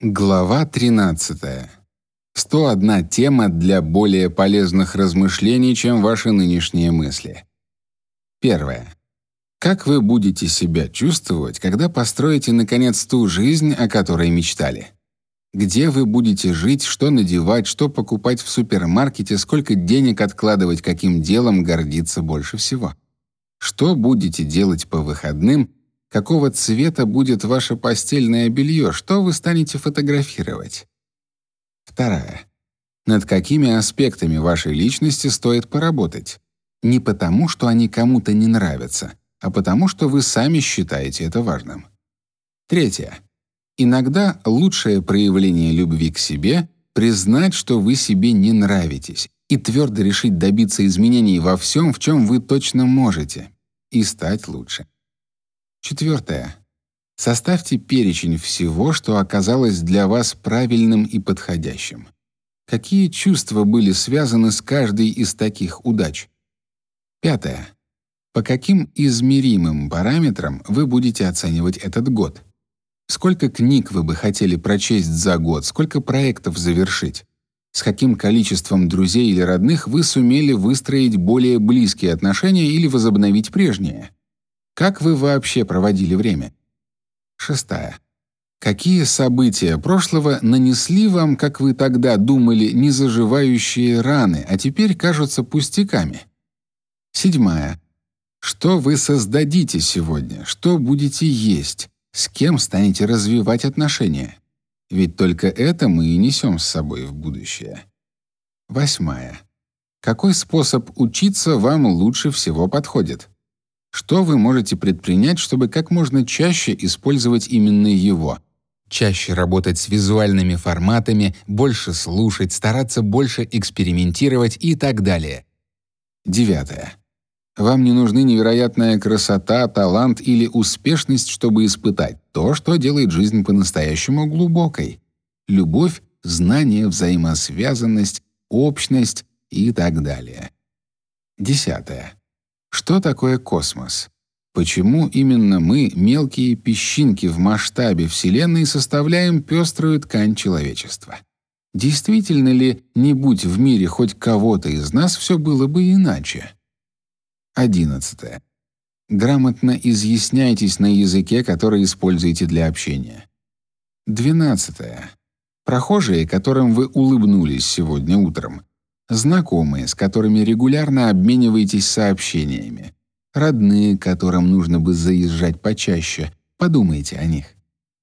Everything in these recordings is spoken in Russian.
Глава 13. 101 тема для более полезных размышлений, чем ваши нынешние мысли. Первое. Как вы будете себя чувствовать, когда построите наконец ту жизнь, о которой мечтали? Где вы будете жить, что надевать, что покупать в супермаркете, сколько денег откладывать, каким делом гордиться больше всего? Что будете делать по выходным какого цвета будет ваше постельное белье, что вы станете фотографировать. Вторая. Над какими аспектами вашей личности стоит поработать? Не потому, что они кому-то не нравятся, а потому, что вы сами считаете это важным. Третье. Иногда лучшее проявление любви к себе признать, что вы себе не нравитесь, и твердо решить добиться изменений во всем, в чем вы точно можете, и стать лучше. Четвертое. Составьте перечень всего, что оказалось для вас правильным и подходящим. Какие чувства были связаны с каждой из таких удач? Пятое. По каким измеримым параметрам вы будете оценивать этот год? Сколько книг вы бы хотели прочесть за год, сколько проектов завершить? С каким количеством друзей или родных вы сумели выстроить более близкие отношения или возобновить прежние? Как вы вообще проводили время? Шестая. Какие события прошлого нанесли вам, как вы тогда думали, незаживающие раны, а теперь кажутся пустяками? Седьмая. Что вы создадите сегодня? Что будете есть? С кем станете развивать отношения? Ведь только это мы и несем с собой в будущее. Восьмая. Какой способ учиться вам лучше всего подходит? Что вы можете предпринять, чтобы как можно чаще использовать именно его? Чаще работать с визуальными форматами, больше слушать, стараться больше экспериментировать и так далее. Девятое. Вам не нужны невероятная красота, талант или успешность, чтобы испытать то, что делает жизнь по-настоящему глубокой. Любовь, знание, взаимосвязанность, общность и так далее. Десятое. Что такое космос? Почему именно мы, мелкие песчинки в масштабе Вселенной, составляем пеструю ткань человечества? Действительно ли, не будь в мире хоть кого-то из нас, все было бы иначе? 11. Грамотно изъясняйтесь на языке, который используете для общения. 12. Прохожие, которым вы улыбнулись сегодня утром, знакомые, с которыми регулярно обмениваетесь сообщениями, родные, которым нужно бы заезжать почаще, подумайте о них.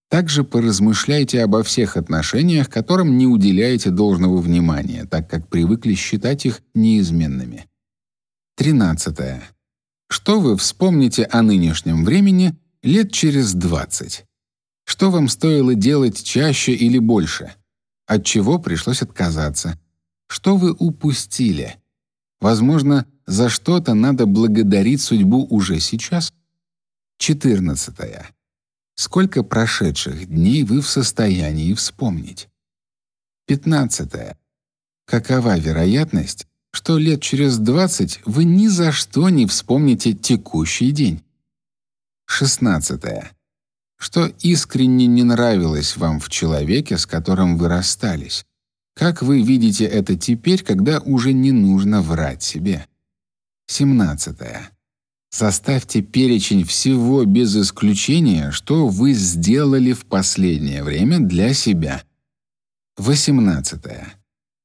Также поразмышляйте обо всех отношениях, которым не уделяете должного внимания, так как привыкли считать их неизменными. 13. Что вы вспомните о нынешнем времени лет через 20? Что вам стоило делать чаще или больше? От чего пришлось отказаться? Что вы упустили? Возможно, за что-то надо благодарить судьбу уже сейчас. 14. Сколько прошедших дней вы в состоянии вспомнить? 15. Какова вероятность, что лет через 20 вы ни за что не вспомните текущий день? 16. Что искренне не нравилось вам в человеке, с которым вы расстались? Как вы видите это теперь, когда уже не нужно врать себе? 17. Составьте перечень всего без исключения, что вы сделали в последнее время для себя. 18.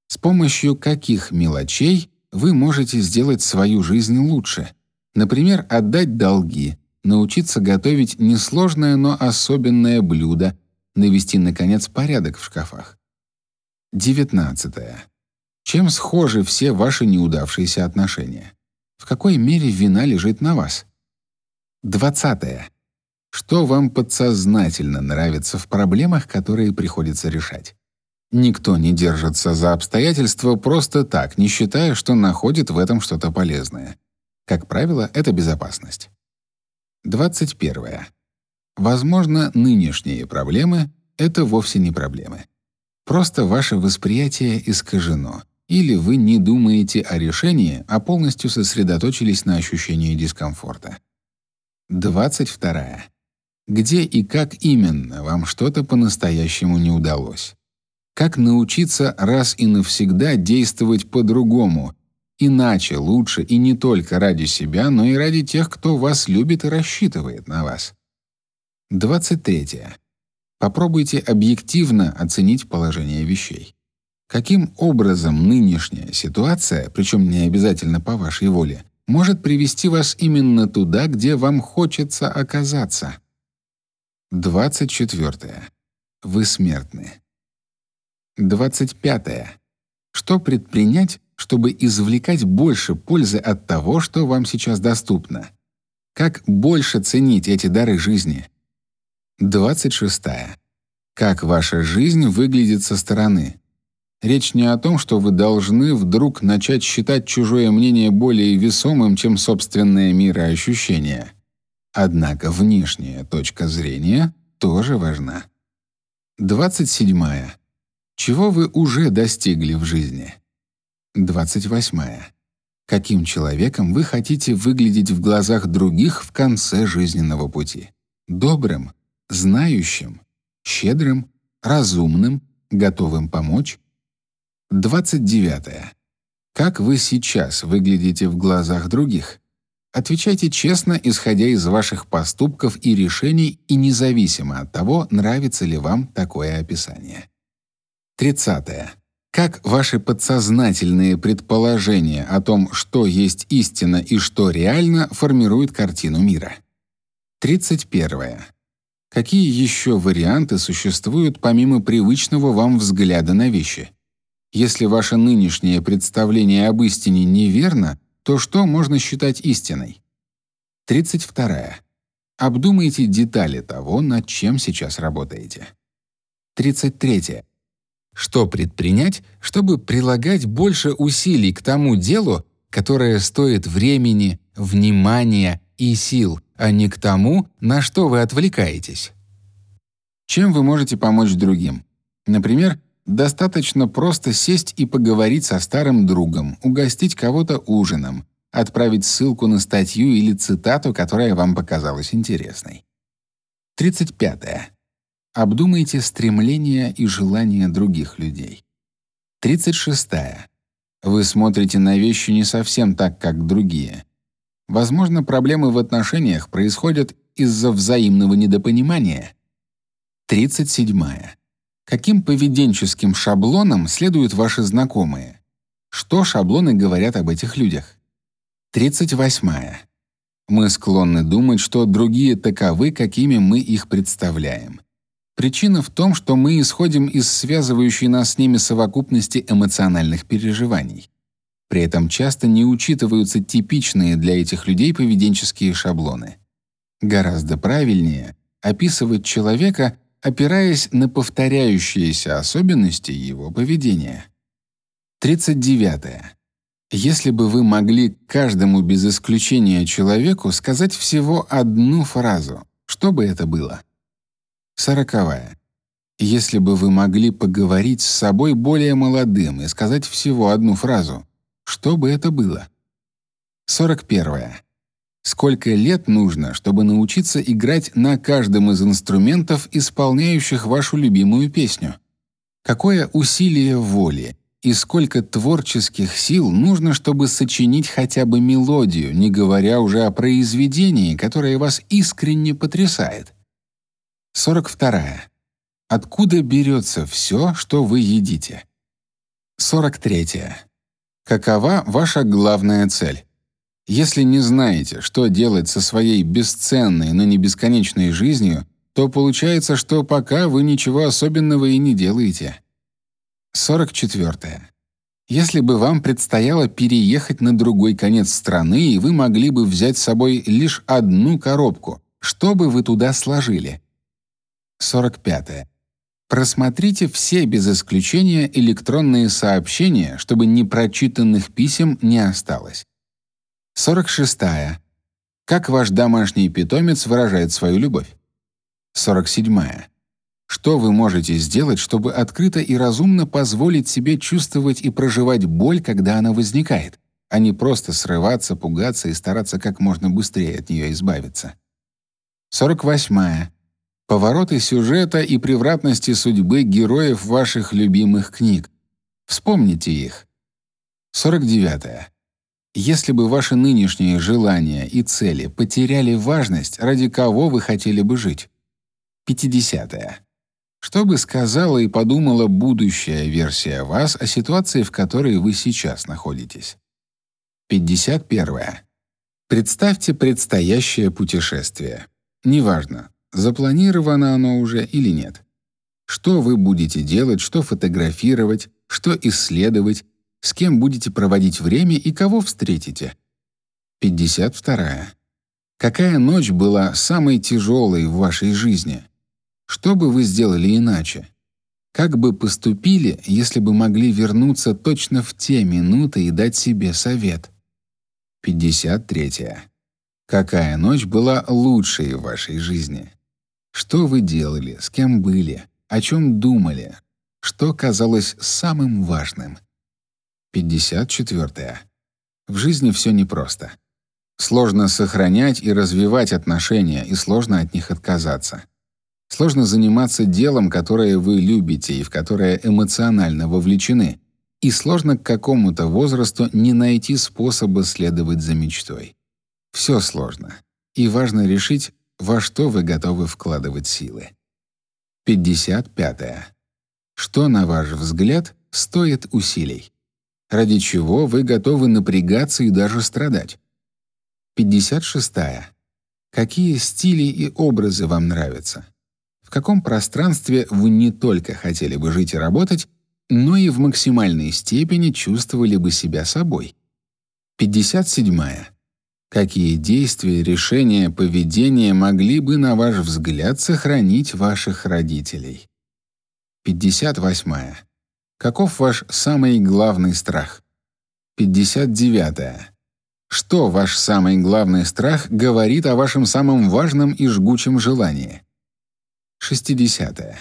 С помощью каких мелочей вы можете сделать свою жизнь лучше? Например, отдать долги, научиться готовить несложное, но особенное блюдо, навести наконец порядок в шкафах. 19. Чем схожи все ваши неудавшиеся отношения? В какой мере вина лежит на вас? 20. Что вам подсознательно нравится в проблемах, которые приходится решать? Никто не держится за обстоятельства просто так, не считая, что находит в этом что-то полезное. Как правило, это безопасность. 21. Возможно, нынешние проблемы это вовсе не проблемы. Просто ваше восприятие искажено, или вы не думаете о решении, а полностью сосредоточились на ощущении дискомфорта. 22. Где и как именно вам что-то по-настоящему не удалось? Как научиться раз и навсегда действовать по-другому, иначе, лучше и не только ради себя, но и ради тех, кто вас любит и рассчитывает на вас? 23. Попробуйте объективно оценить положение вещей. Каким образом нынешняя ситуация, причем не обязательно по вашей воле, может привести вас именно туда, где вам хочется оказаться? 24. Вы смертны. 25. Что предпринять, чтобы извлекать больше пользы от того, что вам сейчас доступно? Как больше ценить эти дары жизни? 26. Как ваша жизнь выглядит со стороны? Речь не о том, что вы должны вдруг начать считать чужое мнение более весомым, чем собственное мироощущение. Однако внешняя точка зрения тоже важна. 27. Чего вы уже достигли в жизни? 28. Каким человеком вы хотите выглядеть в глазах других в конце жизненного пути? Добрым, знающим, щедрым, разумным, готовым помочь? 29. Как вы сейчас выглядите в глазах других? Отвечайте честно, исходя из ваших поступков и решений и независимо от того, нравится ли вам такое описание. 30. Как ваши подсознательные предположения о том, что есть истина и что реально, формируют картину мира. 31. Какие еще варианты существуют помимо привычного вам взгляда на вещи? Если ваше нынешнее представление об истине неверно, то что можно считать истиной? 32. Обдумайте детали того, над чем сейчас работаете. 33. Что предпринять, чтобы прилагать больше усилий к тому делу, которое стоит времени, внимания и сил, а не к тому, на что вы отвлекаетесь? Чем вы можете помочь другим? Например, Достаточно просто сесть и поговорить со старым другом, угостить кого-то ужином, отправить ссылку на статью или цитату, которая вам показалась интересной. 35. -е. Обдумайте стремления и желания других людей. 36. -е. Вы смотрите на вещи не совсем так, как другие. Возможно, проблемы в отношениях происходят из-за взаимного недопонимания. 37. -е. Каким поведенческим шаблонам следуют ваши знакомые? Что шаблоны говорят об этих людях? 38. Мы склонны думать, что другие таковы, какими мы их представляем. Причина в том, что мы исходим из связывающей нас с ними совокупности эмоциональных переживаний. При этом часто не учитываются типичные для этих людей поведенческие шаблоны. Гораздо правильнее описывать человека опираясь на повторяющиеся особенности его поведения. 39. Если бы вы могли каждому без исключения человеку сказать всего одну фразу, что бы это было? 40. Если бы вы могли поговорить с собой более молодым и сказать всего одну фразу, что бы это было? 41. Сколько лет нужно, чтобы научиться играть на каждом из инструментов, исполняющих вашу любимую песню? Какое усилие воли и сколько творческих сил нужно, чтобы сочинить хотя бы мелодию, не говоря уже о произведении, которое вас искренне потрясает? 42. Откуда берется все, что вы едите? 43. Какова ваша главная цель? Если не знаете, что делать со своей бесценной, но не бесконечной жизнью, то получается, что пока вы ничего особенного и не делаете. 44. Если бы вам предстояло переехать на другой конец страны, и вы могли бы взять с собой лишь одну коробку, что бы вы туда сложили? 45. Просмотрите все без исключения электронные сообщения, чтобы непрочитанных писем не осталось. 46. -я. Как ваш домашний питомец выражает свою любовь? 47. -я. Что вы можете сделать, чтобы открыто и разумно позволить себе чувствовать и проживать боль, когда она возникает, а не просто срываться, пугаться и стараться как можно быстрее от нее избавиться? 48. Повороты сюжета и превратности судьбы героев ваших любимых книг. Вспомните их. 49. Если бы ваши нынешние желания и цели потеряли важность, ради кого вы хотели бы жить? 50. Что бы сказала и подумала будущая версия вас о ситуации, в которой вы сейчас находитесь? 51. Представьте предстоящее путешествие. Неважно, запланировано оно уже или нет. Что вы будете делать, что фотографировать, что исследовать, с кем будете проводить время и кого встретите. 52. Какая ночь была самой тяжелой в вашей жизни? Что бы вы сделали иначе? Как бы поступили, если бы могли вернуться точно в те минуты и дать себе совет? 53. Какая ночь была лучшей в вашей жизни? Что вы делали, с кем были, о чем думали, что казалось самым важным? 54. В жизни все непросто. Сложно сохранять и развивать отношения, и сложно от них отказаться. Сложно заниматься делом, которое вы любите и в которое эмоционально вовлечены, и сложно к какому-то возрасту не найти способа следовать за мечтой. Все сложно, и важно решить, во что вы готовы вкладывать силы. 55. -е. Что, на ваш взгляд, стоит усилий? Ради чего вы готовы напрягаться и даже страдать? 56. -я. Какие стили и образы вам нравятся? в каком пространстве вы не только хотели бы жить и работать, но и в максимальной степени чувствовали бы себя собой. 57. -я. Какие действия, решения, поведение могли бы, на ваш взгляд, сохранить ваших родителей? 58. -я. Каков ваш самый главный страх? 59. -я. Что ваш самый главный страх говорит о вашем самом важном и жгучем желании? 60. -е.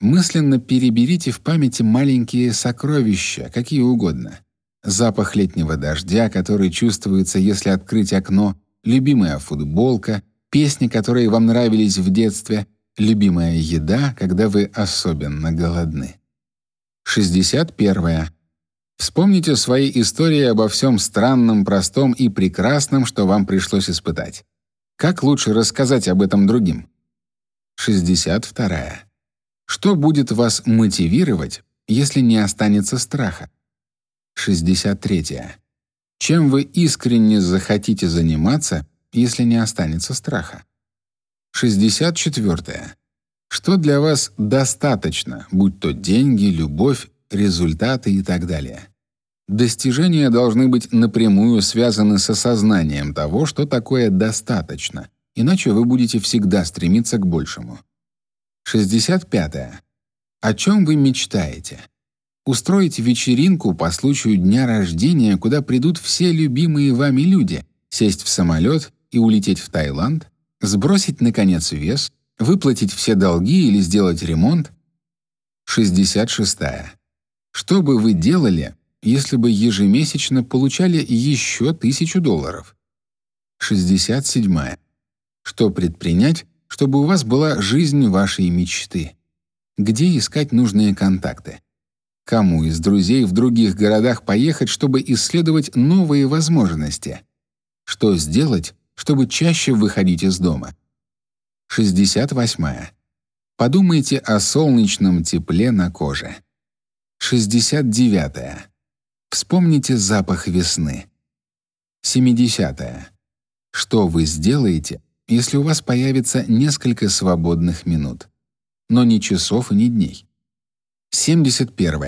Мысленно переберите в памяти маленькие сокровища, какие угодно. Запах летнего дождя, который чувствуется, если открыть окно, любимая футболка, песни, которые вам нравились в детстве, любимая еда, когда вы особенно голодны. 61. -е. Вспомните свои истории обо всем странном, простом и прекрасном, что вам пришлось испытать. Как лучше рассказать об этом другим? 62. Что будет вас мотивировать, если не останется страха? 63. Чем вы искренне захотите заниматься, если не останется страха? 64. Что для вас достаточно, будь то деньги, любовь, результаты и так далее? Достижения должны быть напрямую связаны с осознанием того, что такое достаточно, иначе вы будете всегда стремиться к большему. 65. -е. О чем вы мечтаете? Устроить вечеринку по случаю дня рождения, куда придут все любимые вами люди, сесть в самолет и улететь в Таиланд, сбросить наконец вес, выплатить все долги или сделать ремонт? 66. -я. Что бы вы делали, если бы ежемесячно получали еще тысячу долларов? 67. -я. Что предпринять, чтобы у вас была жизнь вашей мечты? Где искать нужные контакты? Кому из друзей в других городах поехать, чтобы исследовать новые возможности? Что сделать, чтобы чаще выходить из дома? 68. -я. Подумайте о солнечном тепле на коже. 69. -я. Вспомните запах весны. 70. -я. Что вы сделаете, если у вас появится несколько свободных минут, но ни часов и ни дней. 71.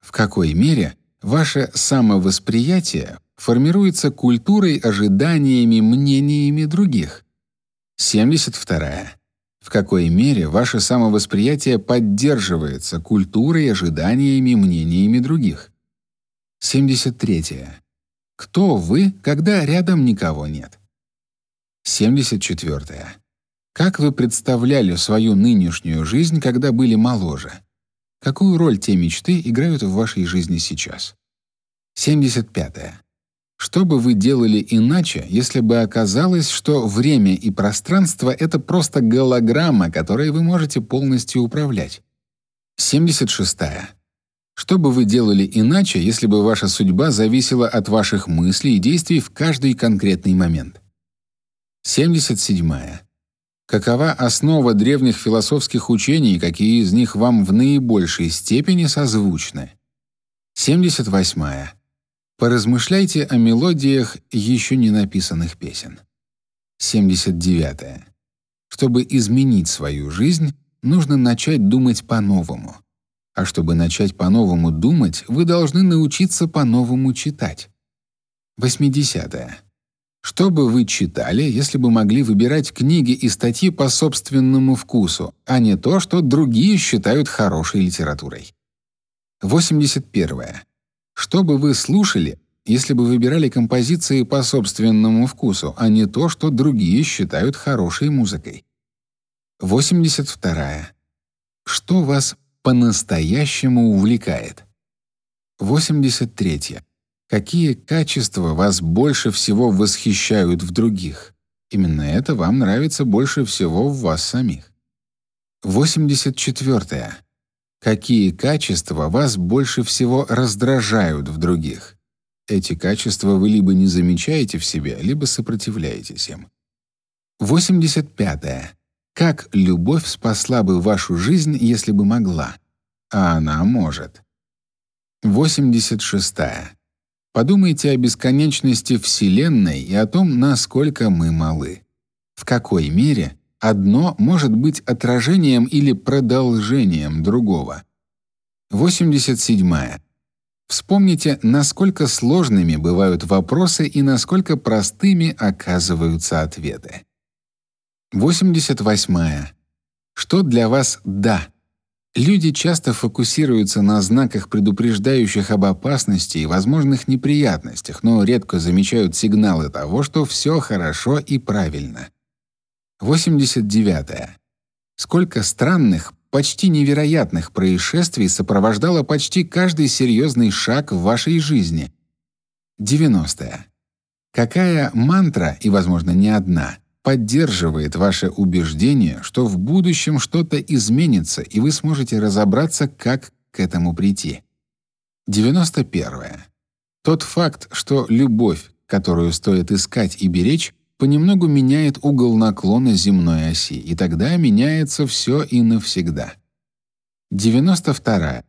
В какой мере ваше самовосприятие формируется культурой, ожиданиями, мнениями других? 72. В какой мере ваше самовосприятие поддерживается культурой, ожиданиями, мнениями других? 73. Кто вы, когда рядом никого нет? 74. Как вы представляли свою нынешнюю жизнь, когда были моложе? Какую роль те мечты играют в вашей жизни сейчас? 75. Что бы вы делали иначе, если бы оказалось, что время и пространство — это просто голограмма, которой вы можете полностью управлять? 76. -я. Что бы вы делали иначе, если бы ваша судьба зависела от ваших мыслей и действий в каждый конкретный момент? 77. -я. Какова основа древних философских учений, какие из них вам в наибольшей степени созвучны? 78. -я. Поразмышляйте о мелодиях еще не написанных песен. 79. -я. Чтобы изменить свою жизнь, нужно начать думать по-новому. А чтобы начать по-новому думать, вы должны научиться по-новому читать. 80. -е. Что бы вы читали, если бы могли выбирать книги и статьи по собственному вкусу, а не то, что другие считают хорошей литературой? 81. -е. Что бы вы слушали, если бы выбирали композиции по собственному вкусу, а не то, что другие считают хорошей музыкой? 82. -е. Что вас по-настоящему увлекает. 83. Какие качества вас больше всего восхищают в других? Именно это вам нравится больше всего в вас самих. 84. Какие качества вас больше всего раздражают в других? Эти качества вы либо не замечаете в себе, либо сопротивляетесь им. 85. Как любовь спасла бы вашу жизнь, если бы могла? А она может. 86. Подумайте о бесконечности Вселенной и о том, насколько мы малы. В какой мере одно может быть отражением или продолжением другого. 87. Вспомните, насколько сложными бывают вопросы и насколько простыми оказываются ответы. 88. Что для вас «да»? Люди часто фокусируются на знаках, предупреждающих об опасности и возможных неприятностях, но редко замечают сигналы того, что все хорошо и правильно. 89. -е. Сколько странных, почти невероятных происшествий сопровождало почти каждый серьезный шаг в вашей жизни. 90. -е. Какая мантра, и, возможно, не одна, поддерживает ваше убеждение, что в будущем что-то изменится, и вы сможете разобраться, как к этому прийти. 91. Тот факт, что любовь, которую стоит искать и беречь, понемногу меняет угол наклона земной оси, и тогда меняется все и навсегда. 92.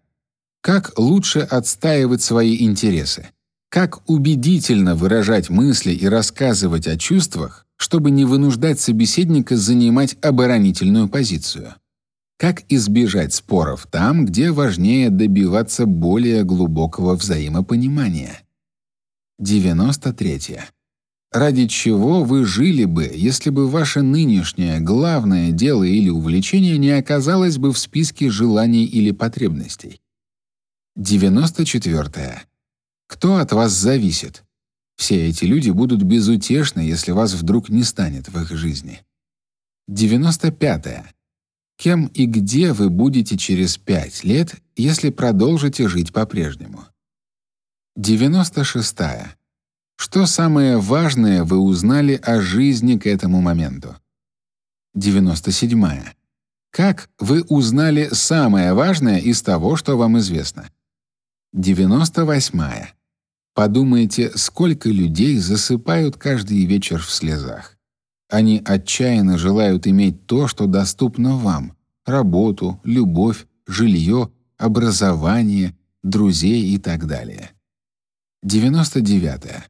Как лучше отстаивать свои интересы? Как убедительно выражать мысли и рассказывать о чувствах, чтобы не вынуждать собеседника занимать оборонительную позицию. Как избежать споров там, где важнее добиваться более глубокого взаимопонимания? 93. Ради чего вы жили бы, если бы ваше нынешнее главное дело или увлечение не оказалось бы в списке желаний или потребностей? 94. Кто от вас зависит? Все эти люди будут безутешны, если вас вдруг не станет в их жизни. 95. -е. Кем и где вы будете через пять лет, если продолжите жить по-прежнему? 96. -я. Что самое важное вы узнали о жизни к этому моменту? 97. -я. Как вы узнали самое важное из того, что вам известно? 98. Подумайте, сколько людей засыпают каждый вечер в слезах. Они отчаянно желают иметь то, что доступно вам: работу, любовь, жилье, образование, друзей и так далее. 99. -е.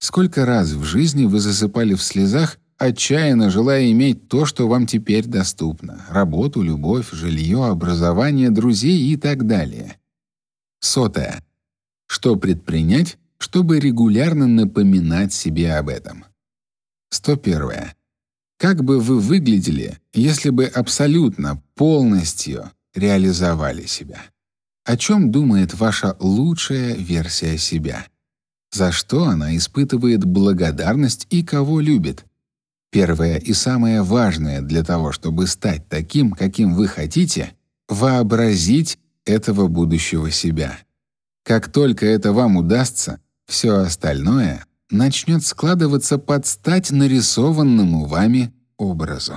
Сколько раз в жизни вы засыпали в слезах, отчаянно желая иметь то, что вам теперь доступно: работу, любовь, жилье, образование, друзей и так далее. Сотое. Что предпринять, чтобы регулярно напоминать себе об этом? 101. Как бы вы выглядели, если бы абсолютно, полностью реализовали себя? О чем думает ваша лучшая версия себя? За что она испытывает благодарность и кого любит? Первое и самое важное для того, чтобы стать таким, каким вы хотите, вообразить этого будущего себя. Как только это вам удастся, все остальное начнет складываться под стать нарисованному вами образу.